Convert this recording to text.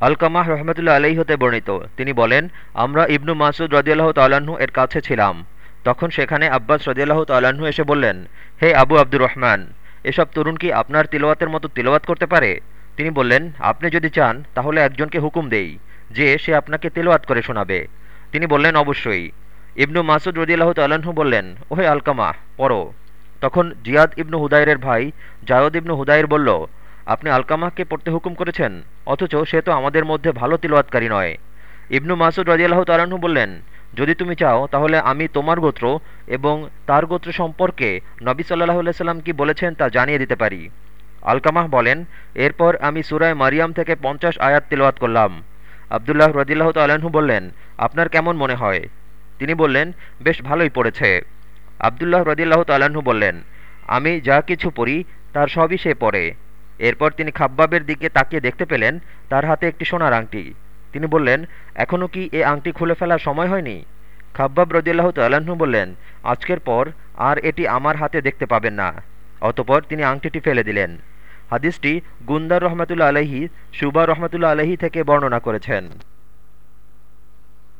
আলকামাহ রহমতুল্লা আলাই হতে বর্ণিত। তিনি বলেন, আমরা ইবনু মাসুদ রদিয়াল্লাহ তাল্লাহ্ন এর কাছে ছিলাম। তখন সেখানে আব্বাস রদিয়াল্লাহ তাল্লাহ্ন এসে বললেন, হে আবু আব্দুর রহমান, এসব তরুণ কি আপনার তিলওয়াতের মতো তিলওয়াত করতে পারে? তিনি বললেন, আপনি যদি চান, তাহলে একজনকে হুকুম দেই, যে সে আপনাকে তেলোয়াত করে শোনাবে। তিনি বললেন, অবশ্যই। ইবনু মাসুদ রদিয়াল্লাহ তাল্লাহ্ন বললেন, ওহে আলকামাহ, পড়ো। তখন জিয়াদ ইবনু হুদাইরের ভাই জায়দ ইবনু হুদাইর বলল আপনি আলকামাহকে পড়তে হুকুম করেছেন, অথচ সে তো আমাদের মধ্যে ভালো তিলওয়াতকারী নয়। ইবনু মাসুদ রাজিয়াল্লাহ তালাহু বললেন, যদি তুমি চাও, তাহলে আমি তোমার গোত্র এবং তার গোত্র সম্পর্কে নবী সাল্লাহ সাল্লাম কি বলেছেন তা জানিয়ে দিতে পারি। আলকামাহ বলেন, এরপর আমি সুরায় মারিয়াম থেকে পঞ্চাশ আয়াত তিলওয়াত করলাম। আবদুল্লাহ রদিল্লাহ তাল্লাহ্ন বললেন, আপনার কেমন মনে হয়? তিনি বললেন, বেশ ভালোই পড়েছে। আবদুল্লাহ রদিল্লাহ তাল্লাহ্ন বললেন, আমি যা কিছু পড়ি, তার সবই সে পড়ে। এরপর তিনি খাব্বাবের দিকে তাকিয়ে দেখতে পেলেন তার হাতে একটি সোনার আংটি। তিনি বললেন এখনও কি এ আংটি খুলে ফেলার সময় হয়নি? খাব্বাব রদিল্লাহ তাল্লাহ্ন বললেন, আজকের পর আর এটি আমার হাতে দেখতে পাবেন না। অতপর তিনি আংটিটি ফেলে দিলেন। হাদিসটি গুন্দার রহমতুল্লা আলহি সুবা রহমতুল্লা আলহি থেকে বর্ণনা করেছেন।